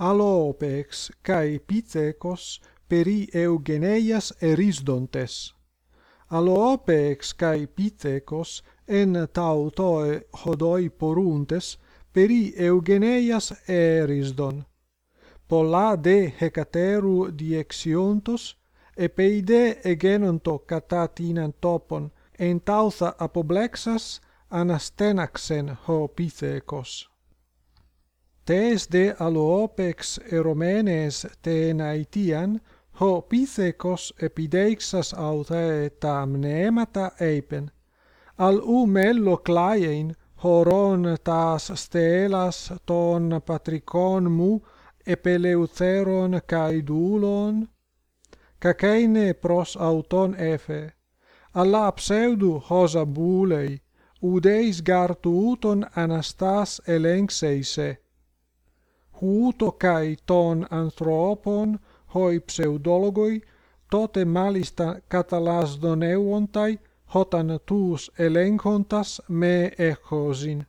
Alopex kai Pithecos peri Eugeneias erisdontes. Alopex kai Pithecos en tautoe hodoi poruntes peri Eugeneias erisdon. Polla de Hecateru diexiontos epeide egenonto catatinan topon en tautha apoblexas anastenaxen ho Pithecos tes de alopex eromenes tenaitian ho pithekos epideixas autae tamnemata eipen. Al u mello claein horon tas stelas ton patricon mu epeleutheron caidulon cacaine pros auton efe. Alla pseudu hosa bulei udeis gartuuton anastas elenxeise huuto kai ton anthropon hoi pseudologoi tote malista katalasdoneuontai hotan tuus elenkontas me echosin